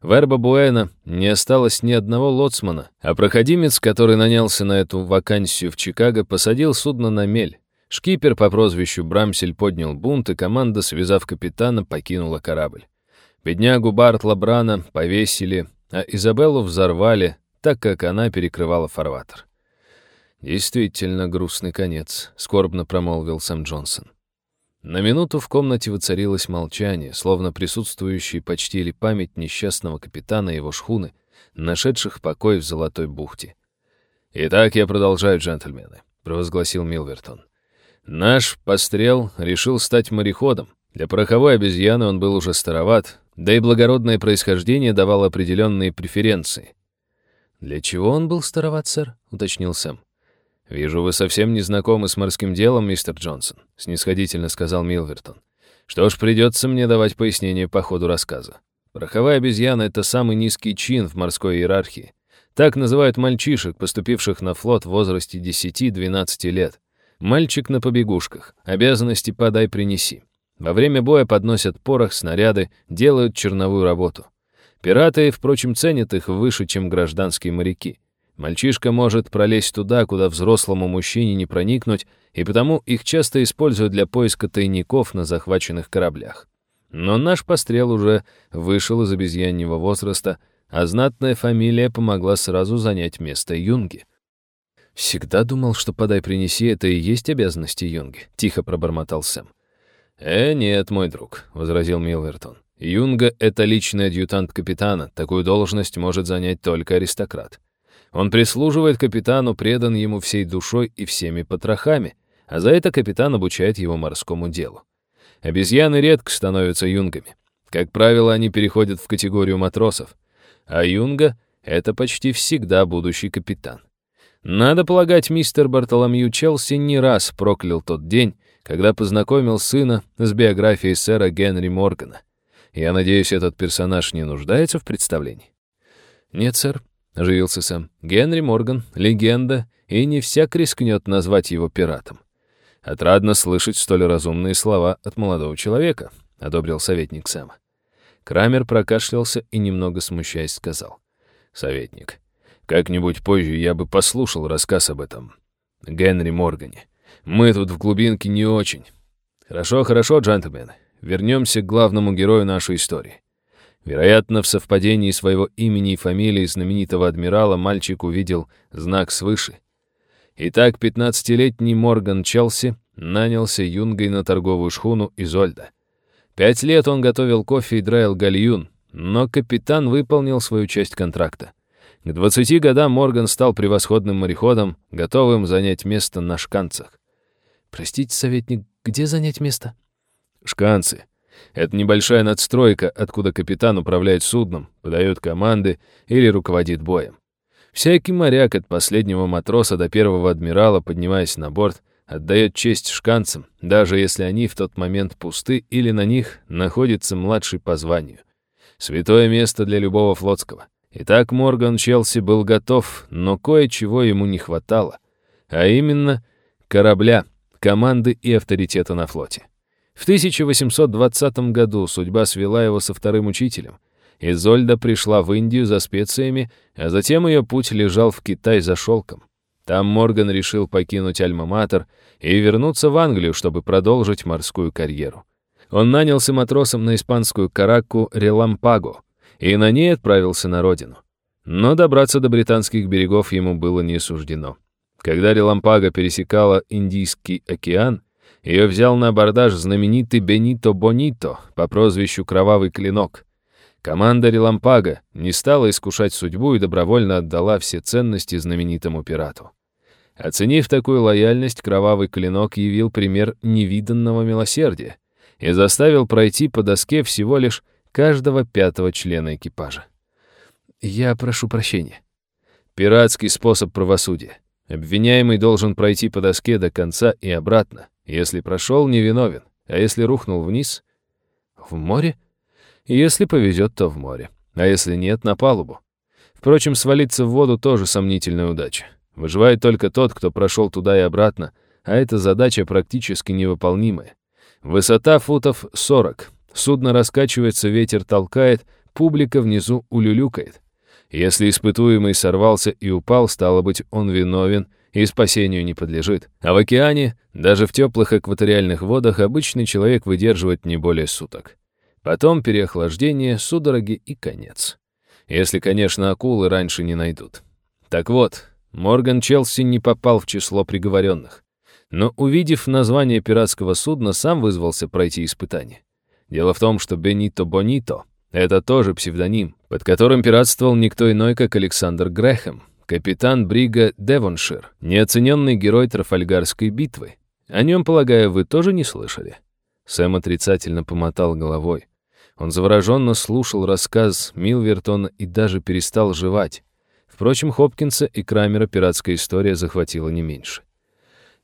Speaker 1: В Эрба-Буэна не осталось ни одного лоцмана, а проходимец, который нанялся на эту вакансию в Чикаго, посадил судно на мель. Шкипер по прозвищу Брамсель поднял бунт, и команда, связав капитана, покинула корабль. Беднягу Бартла Брана повесили, а Изабеллу взорвали, так как она перекрывала фарватер. «Действительно грустный конец», — скорбно промолвил Сэм Джонсон. На минуту в комнате воцарилось молчание, словно присутствующие почтили память несчастного капитана и его шхуны, нашедших покой в Золотой бухте. «Итак, я продолжаю, джентльмены», — провозгласил Милвертон. «Наш пострел решил стать мореходом. Для пороховой обезьяны он был уже староват, да и благородное происхождение давало определенные преференции». «Для чего он был староват, сэр?» — уточнил Сэм. «Вижу, вы совсем не знакомы с морским делом, мистер Джонсон», — снисходительно сказал Милвертон. «Что ж, придется мне давать пояснение по ходу рассказа. Пороховая обезьяна — это самый низкий чин в морской иерархии. Так называют мальчишек, поступивших на флот в возрасте 10-12 лет. Мальчик на побегушках. Обязанности подай-принеси. Во время боя подносят порох, снаряды, делают черновую работу. Пираты, впрочем, ценят их выше, чем гражданские моряки. Мальчишка может пролезть туда, куда взрослому мужчине не проникнуть, и потому их часто используют для поиска тайников на захваченных кораблях. Но наш пострел уже вышел из обезьяньего возраста, а знатная фамилия помогла сразу занять место Юнги. «Всегда думал, что подай-принеси — это и есть обязанности Юнги», — тихо пробормотал Сэм. «Э, нет, мой друг», — возразил Милвертон. «Юнга — это личный адъютант капитана, такую должность может занять только аристократ. Он прислуживает капитану, предан ему всей душой и всеми потрохами, а за это капитан обучает его морскому делу. Обезьяны редко становятся юнгами. Как правило, они переходят в категорию матросов, а юнга — это почти всегда будущий капитан. Надо полагать, мистер Бартоломью Челси не раз проклял тот день, когда познакомил сына с биографией сэра Генри Моргана. Я надеюсь, этот персонаж не нуждается в представлении? Нет, сэр, — оживился Сэм. «Генри Морган — легенда, и не всяк рискнет назвать его пиратом. Отрадно слышать столь разумные слова от молодого человека», — одобрил советник Сэма. Крамер прокашлялся и, немного смущаясь, сказал. «Советник, как-нибудь позже я бы послушал рассказ об этом Генри Моргане. Мы тут в глубинке не очень. Хорошо, хорошо, джентльмены. Вернемся к главному герою нашей истории. Вероятно, в совпадении своего имени и фамилии знаменитого адмирала мальчик увидел знак свыше. Итак, 15-летний Морган Челси нанялся юнгой на торговую шхуну Изольда. Пять лет он готовил кофе и драил гальюн, но капитан выполнил свою часть контракта. К 20 годам Морган стал превосходным мореходом, готовым занять место на шканцах. «Простите, советник, где занять место?» «Шканцы. Это небольшая надстройка, откуда капитан управляет судном, подает команды или руководит боем. Всякий моряк от последнего матроса до первого адмирала, поднимаясь на борт, отдает честь шканцам, даже если они в тот момент пусты или на них находится младший по званию. Святое место для любого флотского. Итак, Морган Челси был готов, но кое-чего ему не хватало, а именно корабля, команды и авторитета на флоте. В 1820 году судьба свела его со вторым учителем. Изольда пришла в Индию за специями, а затем ее путь лежал в Китай за шелком. Там Морган решил покинуть Альма-Матер и вернуться в Англию, чтобы продолжить морскую карьеру. Он нанялся матросом на испанскую каракку «Релампаго» и на ней отправился на родину. Но добраться до британских берегов ему было не суждено. Когда «Релампаго» пересекала Индийский океан, ее взял на абордаж знаменитый Бенито Бонито по прозвищу Кровавый Клинок. Команда Релампага не стала искушать судьбу и добровольно отдала все ценности знаменитому пирату. Оценив такую лояльность, Кровавый Клинок явил пример невиданного милосердия и заставил пройти по доске всего лишь каждого пятого члена экипажа. «Я прошу прощения». Пиратский способ правосудия. Обвиняемый должен пройти по доске до конца и обратно. Если прошел, невиновен. А если рухнул вниз? В море? Если повезет, то в море. А если нет, на палубу. Впрочем, свалиться в воду тоже сомнительная удача. Выживает только тот, кто прошел туда и обратно, а эта задача практически невыполнимая. Высота футов 40. Судно раскачивается, ветер толкает, публика внизу улюлюкает. Если испытуемый сорвался и упал, стало быть, он виновен — и спасению не подлежит. А в океане, даже в теплых экваториальных водах, обычный человек выдерживает не более суток. Потом переохлаждение, судороги и конец. Если, конечно, акулы раньше не найдут. Так вот, Морган Челси не попал в число приговоренных. Но, увидев название пиратского судна, сам вызвался пройти испытание. Дело в том, что Бенито Бонито — это тоже псевдоним, под которым пиратствовал никто иной, как Александр Грэхэм, Капитан Брига Девоншир, неоцененный герой Трафальгарской битвы. О нем, полагаю, вы тоже не слышали?» Сэм отрицательно помотал головой. Он завороженно слушал рассказ Милвертона и даже перестал жевать. Впрочем, Хопкинса и Крамера пиратская история захватила не меньше.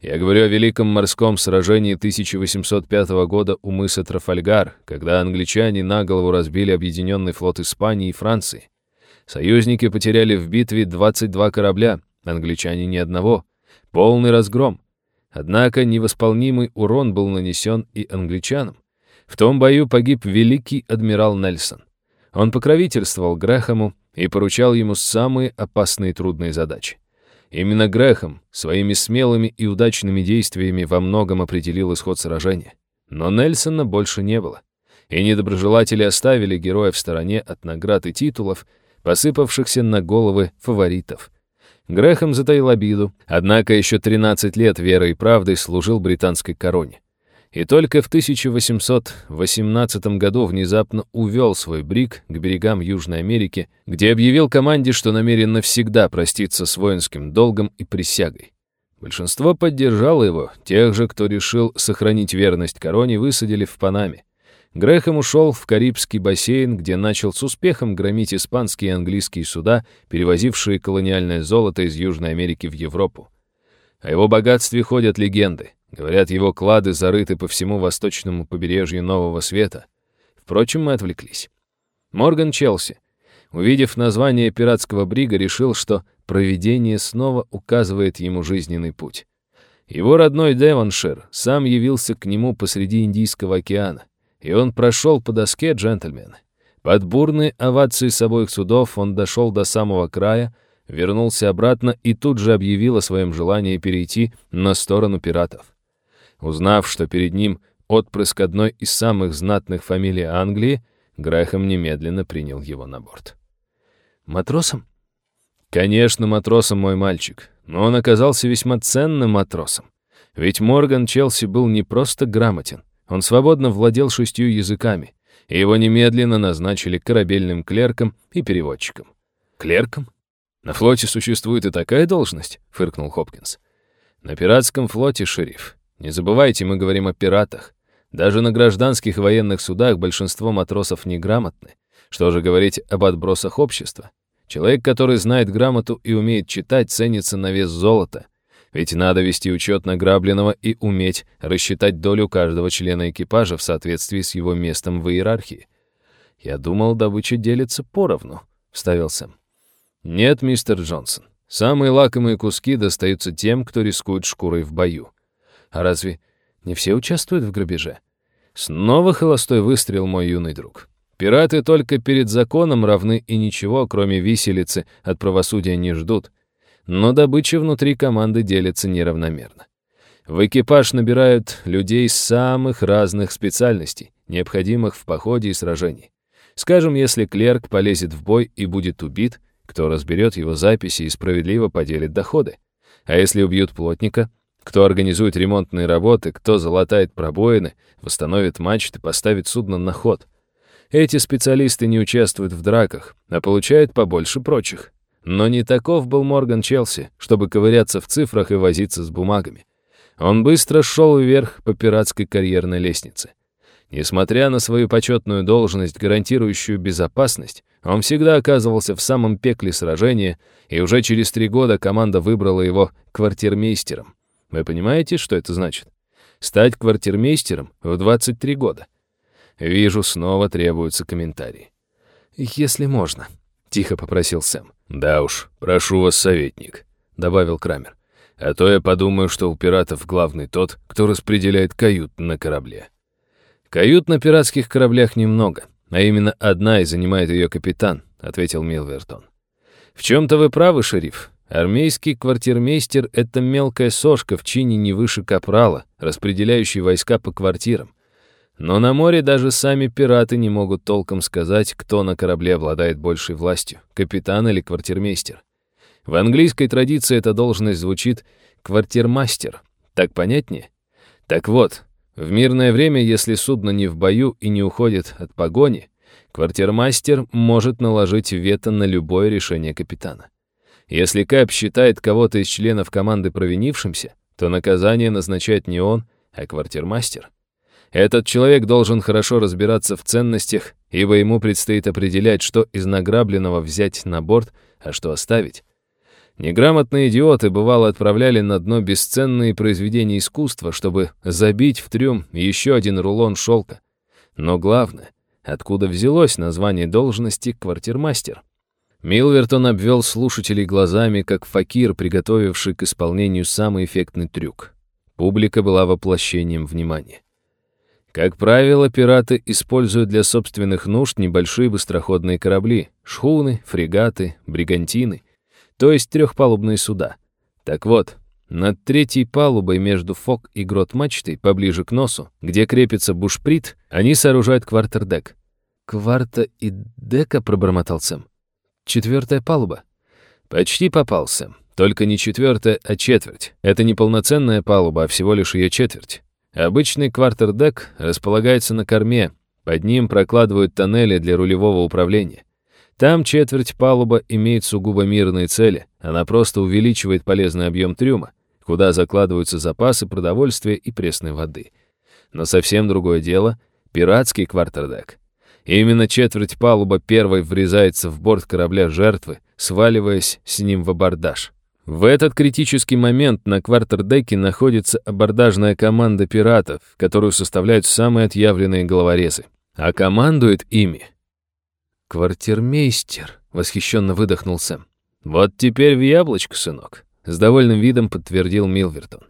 Speaker 1: Я говорю о Великом морском сражении 1805 года у мыса Трафальгар, когда англичане на голову разбили объединенный флот Испании и Франции. Союзники потеряли в битве 22 корабля, англичане ни одного. Полный разгром. Однако невосполнимый урон был нанесен и англичанам. В том бою погиб великий адмирал Нельсон. Он покровительствовал Грэхэму и поручал ему самые опасные и трудные задачи. Именно Грэхэм своими смелыми и удачными действиями во многом определил исход сражения. Но Нельсона больше не было. И недоброжелатели оставили героя в стороне от наград и титулов, посыпавшихся на головы фаворитов. Грэхэм затаил обиду, однако еще 13 лет верой и правдой служил британской короне и только в 1818 году внезапно увел свой брик к берегам Южной Америки, где объявил команде, что намерен навсегда проститься с воинским долгом и присягой. Большинство поддержало его, тех же, кто решил сохранить верность короне, высадили в Панаме. Грэхэм ушел в Карибский бассейн, где начал с успехом громить испанские и английские суда, перевозившие колониальное золото из Южной Америки в Европу. О его богатстве ходят легенды. Говорят, его клады зарыты по всему восточному побережью Нового Света. Впрочем, мы отвлеклись. Морган Челси, увидев название пиратского брига, решил, что провидение снова указывает ему жизненный путь. Его родной Девоншир сам явился к нему посреди Индийского океана, и он прошел по доске джентльмена. Под бурные овации с обоих судов он дошел до самого края, вернулся обратно и тут же объявил о своем желании перейти на сторону пиратов. Узнав, что перед ним отпрыск одной из самых знатных фамилий Англии, Грэхэм немедленно принял его на борт. «Матросом?» «Конечно, матросом, мой мальчик, но он оказался весьма ценным матросом. Ведь Морган Челси был не просто грамотен, он свободно владел шестью языками, и его немедленно назначили корабельным клерком и переводчиком. «Клерком? На флоте существует и такая должность?» — фыркнул Хопкинс. «На пиратском флоте, шериф, не забывайте, мы говорим о пиратах. Даже на гражданских военных судах большинство матросов неграмотны. Что же говорить об отбросах общества? Человек, который знает грамоту и умеет читать, ценится на вес золота. Ведь надо вести учет награбленного и уметь рассчитать долю каждого члена экипажа в соответствии с его местом в иерархии. «Я думал, добыча делится поровну», — вставил Сэм. «Нет, мистер Джонсон. Самые лакомые куски достаются тем, кто рискует шкурой в бою. А разве не все участвуют в грабеже? Снова холостой выстрел, мой юный друг. Пираты только перед законом равны и ничего, кроме виселицы, от правосудия не ждут. Но добыча внутри команды делится неравномерно. В экипаж набирают людей самых разных специальностей, необходимых в походе и сражении. Скажем, если клерк полезет в бой и будет убит, кто разберет его записи и справедливо поделит доходы? А если убьют плотника, кто организует ремонтные работы, кто залатает пробоины, восстановит мачты, поставит судно на ход. Эти специалисты не участвуют в драках, а получают побольше прочих. Но не таков был Морган Челси, чтобы ковыряться в цифрах и возиться с бумагами. Он быстро шел вверх по пиратской карьерной лестнице. Несмотря на свою почетную должность, гарантирующую безопасность, он всегда оказывался в самом пекле сражения, и уже через три года команда выбрала его квартирмейстером. Вы понимаете, что это значит? Стать квартирмейстером в 23 года. Вижу, снова требуются комментарии. «Если можно», — тихо попросил Сэм. «Да уж, прошу вас, советник», — добавил Крамер. «А то я подумаю, что у пиратов главный тот, кто распределяет кают на корабле». «Кают на пиратских кораблях немного, а именно одна и занимает ее капитан», — ответил Милвертон. «В чем-то вы правы, шериф. Армейский квартирмейстер — это мелкая сошка в чине не выше капрала, распределяющий войска по квартирам. Но на море даже сами пираты не могут толком сказать, кто на корабле обладает большей властью — капитан или квартирмейстер. В английской традиции эта должность звучит «квартирмастер». Так понятнее? Так вот, в мирное время, если судно не в бою и не уходит от погони, квартирмастер может наложить вето на любое решение капитана. Если Кэп считает кого-то из членов команды провинившимся, то наказание назначает не он, а квартирмастер. Этот человек должен хорошо разбираться в ценностях, ибо ему предстоит определять, что из награбленного взять на борт, а что оставить. Неграмотные идиоты бывало отправляли на дно бесценные произведения искусства, чтобы забить в трюм еще один рулон шелка. Но главное, откуда взялось название должности квартирмастер? Милвертон обвел слушателей глазами, как факир, приготовивший к исполнению самый эффектный трюк. Публика была воплощением внимания. Как правило, пираты используют для собственных нужд небольшие быстроходные корабли, шхуны, фрегаты, бригантины, то есть трехпалубные суда. Так вот, над третьей палубой между фок и грот-мачтой, поближе к носу, где крепится бушприт, они сооружают квартердек. «Кварта и дека», — пробормотал Сэм. «Четвертая палуба». «Почти попался. Только не четвертая, а четверть. Это не полноценная палуба, а всего лишь ее четверть. Обычный квартердек располагается на корме, под ним прокладывают тоннели для рулевого управления. Там четверть палуба имеет сугубо мирные цели, она просто увеличивает полезный объем трюма, куда закладываются запасы продовольствия и пресной воды. Но совсем другое дело — пиратский квартердек. Именно четверть палуба первой врезается в борт корабля жертвы, сваливаясь с ним в абордаж. В этот критический момент на квартердеке находится абордажная команда пиратов, которую составляют самые отъявленные головорезы. А командует ими... «Квартирмейстер», — восхищенно выдохнул Сэм. «Вот теперь в яблочко, сынок. С довольным видом подтвердил Милвертон.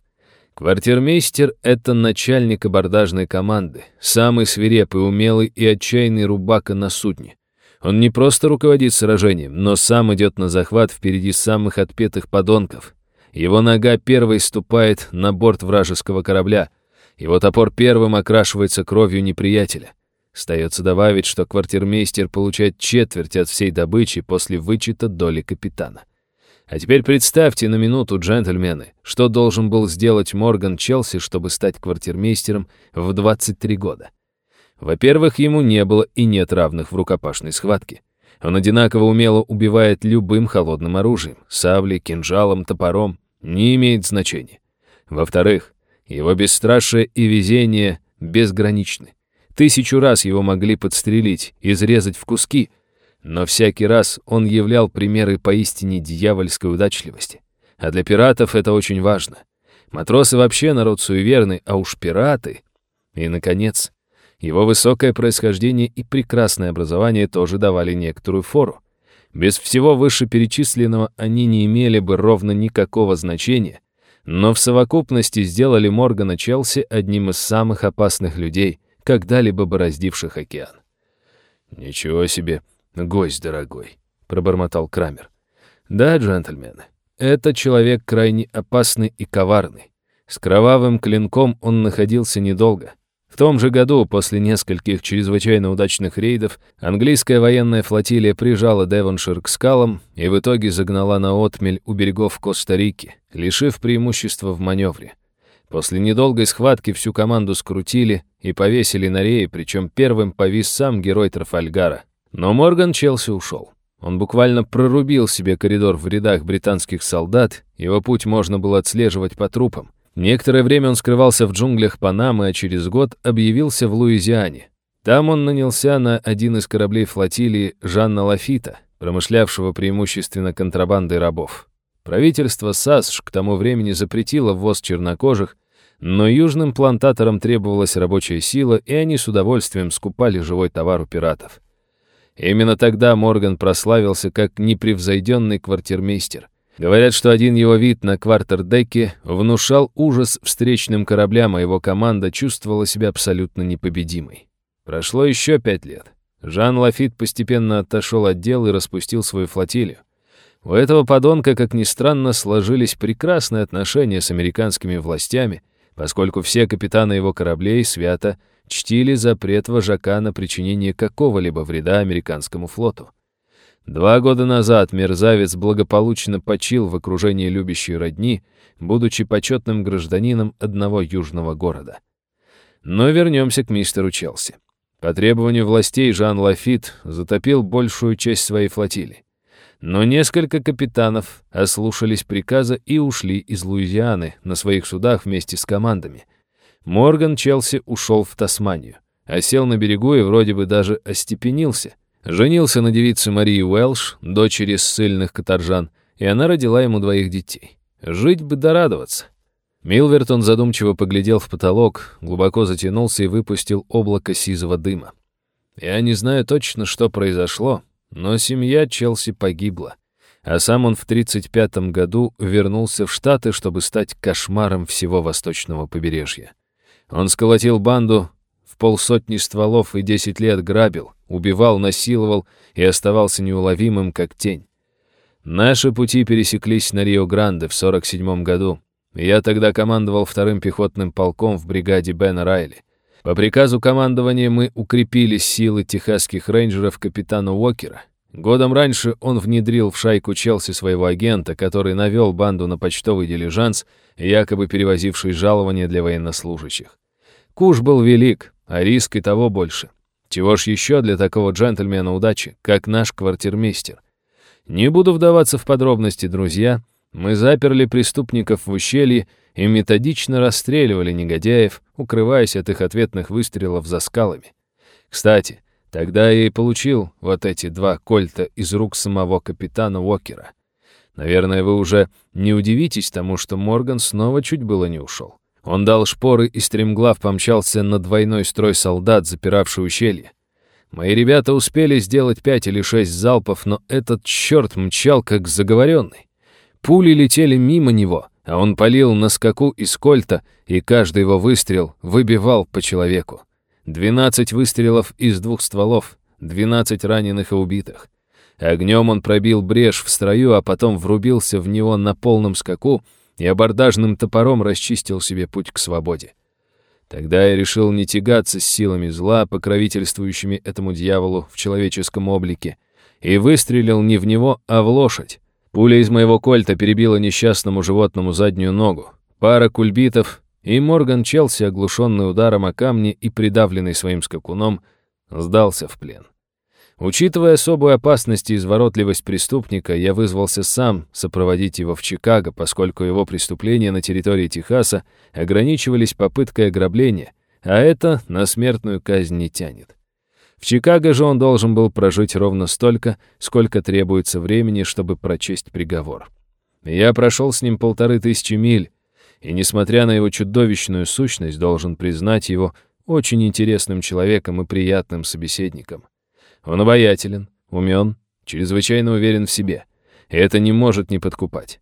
Speaker 1: Квартирмейстер — это начальник абордажной команды, самый свирепый, умелый и отчаянный рубака на судне. Он не просто руководит сражением, но сам идет на захват впереди самых отпетых подонков. Его нога первой ступает на борт вражеского корабля. Его топор первым окрашивается кровью неприятеля. Остается добавить, что квартирмейстер получает четверть от всей добычи после вычета доли капитана. А теперь представьте на минуту, джентльмены, что должен был сделать Морган Челси, чтобы стать квартирмейстером в 23 года. Во-первых, ему не было и нет равных в рукопашной схватке. Он одинаково умело убивает любым холодным оружием, саблей, кинжалом, топором, не имеет значения. Во-вторых, его бесстрашие и везение безграничны. Тысячу раз его могли подстрелить, изрезать в куски, но всякий раз он являл примеры поистине дьявольской удачливости. А для пиратов это очень важно. Матросы вообще народ суеверный, а уж пираты... И, наконец, его высокое происхождение и прекрасное образование тоже давали некоторую фору. Без всего вышеперечисленного они не имели бы ровно никакого значения, но в совокупности сделали Моргана Челси одним из самых опасных людей, когда-либо бороздивших океан. «Ничего себе!» «Гость дорогой», — пробормотал Крамер. «Да, джентльмены, это человек крайне опасный и коварный. С кровавым клинком он находился недолго. Том же году, после нескольких чрезвычайно удачных рейдов, английская военная флотилия прижала Девоншир к скалам и в итоге загнала на отмель у берегов Коста-Рики, лишив преимущества в маневре. После недолгой схватки всю команду скрутили и повесили на рее, причем первым повис сам герой Трафальгара, но Морган Челси ушел. Он буквально прорубил себе коридор в рядах британских солдат, его путь можно было отслеживать по трупам. Некоторое время он скрывался в джунглях Панамы, а через год объявился в Луизиане. Там он нанялся на один из кораблей флотилии Жанна Лафита, промышлявшего преимущественно контрабандой рабов. Правительство САСШ к тому времени запретило ввоз чернокожих, но южным плантаторам требовалась рабочая сила, и они с удовольствием скупали живой товар у пиратов. Именно тогда Морган прославился как непревзойденный квартирмейстер. Говорят, что один его вид на квартердеке внушал ужас встречным кораблям, а его команда чувствовала себя абсолютно непобедимой. Прошло еще пять лет. Жан Лафит постепенно отошел от дел и распустил свою флотилию. У этого подонка, как ни странно, сложились прекрасные отношения с американскими властями, поскольку все капитаны его кораблей свято чтили запрет вожака на причинение какого-либо вреда американскому флоту. Два года назад мерзавец благополучно почил в окружении любящей родни, будучи почетным гражданином одного южного города. Но вернемся к мистеру Челси. По требованию властей Жан Лафит затопил большую часть своей флотилии. Но несколько капитанов ослушались приказа и ушли из Луизианы на своих судах вместе с командами — Морган Челси ушел в Тасманию, осел на берегу и вроде бы даже остепенился. Женился на девице Марии Уэлш, дочери ссыльных каторжан, и она родила ему двоих детей. Жить бы да радоваться. Милвертон задумчиво поглядел в потолок, глубоко затянулся и выпустил облако сизого дыма. Я не знаю точно, что произошло, но семья Челси погибла. А сам он в 35-м году вернулся в Штаты, чтобы стать кошмаром всего восточного побережья. Он сколотил банду в полсотни стволов и десять лет грабил, убивал, насиловал и оставался неуловимым, как тень. Наши пути пересеклись на Рио-Гранде в 47 году. Я тогда командовал вторым пехотным полком в бригаде Бена Райли. По приказу командования мы укрепили силы техасских рейнджеров капитана Уокера. Годом раньше он внедрил в шайку Челси своего агента, который навел банду на почтовый дилижанс, якобы перевозивший жалования для военнослужащих. Куш был велик, а риск и того больше. Чего ж еще для такого джентльмена удачи, как наш квартирмейстер? Не буду вдаваться в подробности, друзья. Мы заперли преступников в ущелье и методично расстреливали негодяев, укрываясь от их ответных выстрелов за скалами. Кстати, тогда я и получил вот эти два кольта из рук самого капитана Уокера. Наверное, вы уже не удивитесь тому, что Морган снова чуть было не ушел. Он дал шпоры и стремглав помчался на двойной строй солдат, запиравший ущелье. Мои ребята успели сделать пять или шесть залпов, но этот черт мчал как заговоренный. Пули летели мимо него, а он палил на скаку из кольта, и каждый его выстрел выбивал по человеку. Двенадцать выстрелов из двух стволов, двенадцать раненых и убитых. Огнем он пробил брешь в строю, а потом врубился в него на полном скаку и абордажным топором расчистил себе путь к свободе. Тогда я решил не тягаться с силами зла, покровительствующими этому дьяволу в человеческом облике, и выстрелил не в него, а в лошадь. Пуля из моего кольта перебила несчастному животному заднюю ногу. Пара кульбитов, и Морган Челси, оглушенный ударом о камни и придавленный своим скакуном, сдался в плен. Учитывая особую опасность и изворотливость преступника, я вызвался сам сопроводить его в Чикаго, поскольку его преступления на территории Техаса ограничивались попыткой ограбления, а это на смертную казнь не тянет. В Чикаго же он должен был прожить ровно столько, сколько требуется времени, чтобы прочесть приговор. Я прошел с ним полторы тысячи миль, и, несмотря на его чудовищную сущность, должен признать его очень интересным человеком и приятным собеседником. Он обаятелен, умен, чрезвычайно уверен в себе. И это не может не подкупать.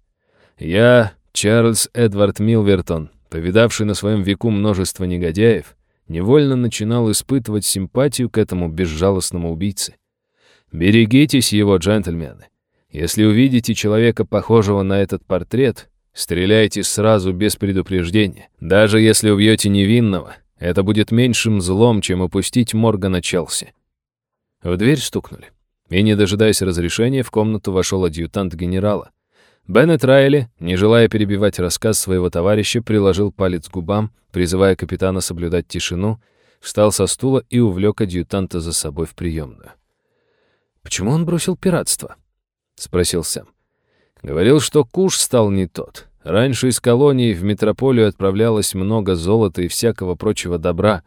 Speaker 1: Я, Чарльз Эдвард Милвертон, повидавший на своем веку множество негодяев, невольно начинал испытывать симпатию к этому безжалостному убийце. Берегитесь его, джентльмены. Если увидите человека, похожего на этот портрет, стреляйте сразу без предупреждения. Даже если убьете невинного, это будет меньшим злом, чем упустить Моргана Челси. В дверь стукнули. И, не дожидаясь разрешения, в комнату вошел адъютант генерала. Беннет Райли, не желая перебивать рассказ своего товарища, приложил палец к губам, призывая капитана соблюдать тишину, встал со стула и увлек адъютанта за собой в приемную. «Почему он бросил пиратство?» — спросил Сэм. Говорил, что куш стал не тот. Раньше из колонии в метрополию отправлялось много золота и всякого прочего добра.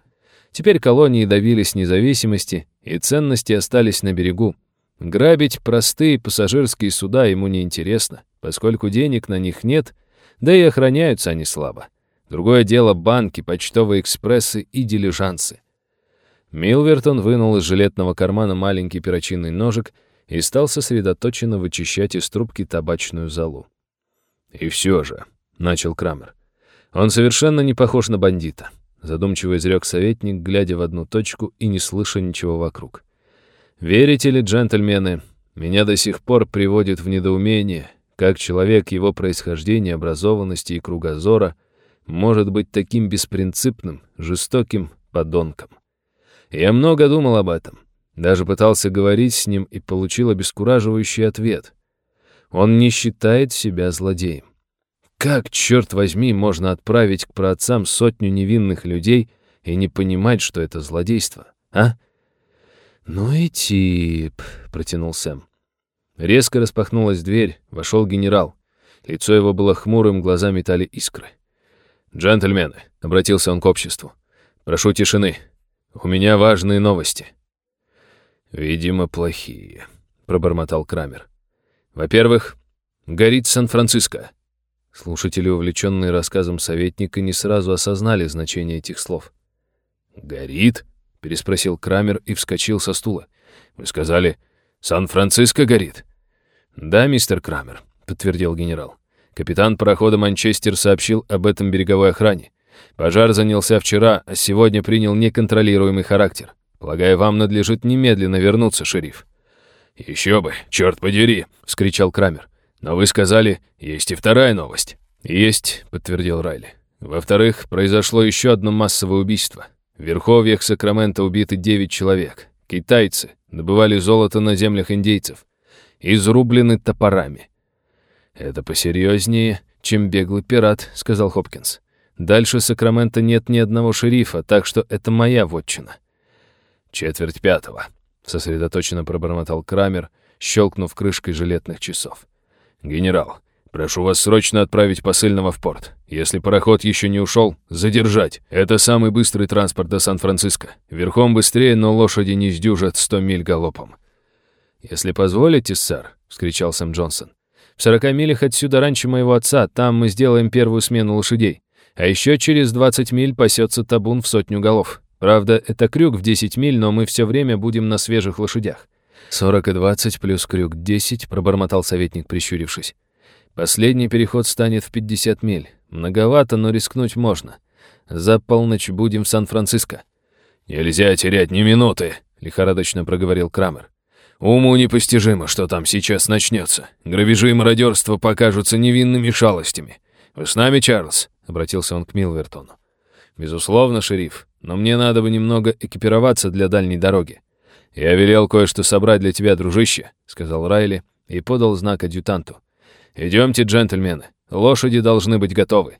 Speaker 1: Теперь колонии добились независимости, и ценности остались на берегу. Грабить простые пассажирские суда ему не интересно, поскольку денег на них нет, да и охраняются они слабо. Другое дело банки, почтовые экспрессы и дилижансы. Милвертон вынул из жилетного кармана маленький перочинный ножик и стал сосредоточенно вычищать из трубки табачную золу. «И все же», — начал Крамер, — «он совершенно не похож на бандита. Задумчиво изрек советник, глядя в одну точку и не слыша ничего вокруг. «Верите ли, джентльмены, меня до сих пор приводит в недоумение, как человек его происхождения, образованности и кругозора может быть таким беспринципным, жестоким подонком. Я много думал об этом, даже пытался говорить с ним и получил обескураживающий ответ. Он не считает себя злодеем. Как, черт возьми, можно отправить к праотцам сотню невинных людей и не понимать, что это злодейство, а? «Ну и тип», — протянул Сэм. Резко распахнулась дверь, вошел генерал. Лицо его было хмурым, глаза метали искры. «Джентльмены», — обратился он к обществу, — «прошу тишины. У меня важные новости». «Видимо, плохие», — пробормотал Крамер. «Во-первых, горит Сан-Франциско. Слушатели, увлеченные рассказом советника, не сразу осознали значение этих слов. «Горит?» — переспросил Крамер и вскочил со стула. «Вы сказали, Сан-Франциско горит?» «Да, мистер Крамер», — подтвердил генерал. Капитан парохода «Манчестер» сообщил об этом береговой охране. Пожар занялся вчера, а сегодня принял неконтролируемый характер. Полагаю, вам надлежит немедленно вернуться, шериф». «Еще бы, черт подери!» — вскричал Крамер. «Но вы сказали, есть и вторая новость». «Есть», — подтвердил Райли. «Во-вторых, произошло еще одно массовое убийство. В Верховьях Сакрамента убиты девять человек. Китайцы добывали золото на землях индейцев. Изрублены топорами. «Это посерьезнее, чем беглый пират», — сказал Хопкинс. «Дальше Сакрамента нет ни одного шерифа, так что это моя вотчина». «Четверть пятого», — сосредоточенно пробормотал Крамер, щелкнув крышкой жилетных часов. «Генерал, прошу вас срочно отправить посыльного в порт. Если пароход еще не ушел, задержать. Это самый быстрый транспорт до Сан-Франциско. Верхом быстрее, но лошади не сдюжат сто миль галопом». «Если позволите, сэр», — вскричал Сэм Джонсон. В сорока милях отсюда раньше моего отца, там мы сделаем первую смену лошадей. А еще через 20 миль пасется табун в сотню голов. Правда, это крюк в 10 миль, но мы все время будем на свежих лошадях. 40 и 20 плюс крюк 10, пробормотал советник, прищурившись. Последний переход станет в 50 миль. Многовато, но рискнуть можно. За полночь будем в Сан-Франциско. Нельзя терять ни минуты, лихорадочно проговорил Крамер. Уму непостижимо, что там сейчас начнется. Грабежи и мародерство покажутся невинными шалостями. Вы с нами, Чарльз?» — обратился он к Милвертону. «Безусловно, шериф, но мне надо бы немного экипироваться для дальней дороги. Я велел кое-что собрать для тебя, дружище», — сказал Райли и подал знак адъютанту. «Идемте, джентльмены, лошади должны быть готовы».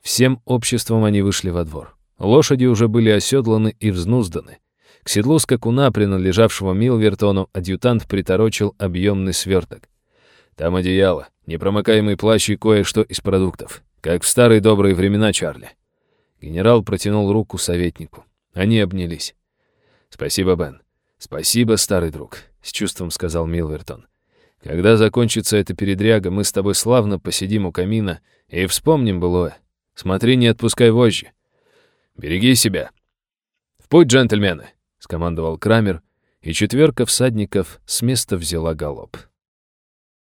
Speaker 1: Всем обществом они вышли во двор. Лошади уже были оседланы и взнузданы. К седлу скакуна, принадлежавшего Милвертону, адъютант приторочил объемный сверток. Там одеяло, непромокаемый плащ и кое-что из продуктов. Как в старые добрые времена, Чарли. Генерал протянул руку советнику. Они обнялись. «Спасибо, Бен. Спасибо, старый друг», — с чувством сказал Милвертон. «Когда закончится эта передряга, мы с тобой славно посидим у камина и вспомним былое. Смотри, не отпускай вожжи. Береги себя. В путь, джентльмены!» скомандовал Крамер, и четверка всадников с места взяла галоп.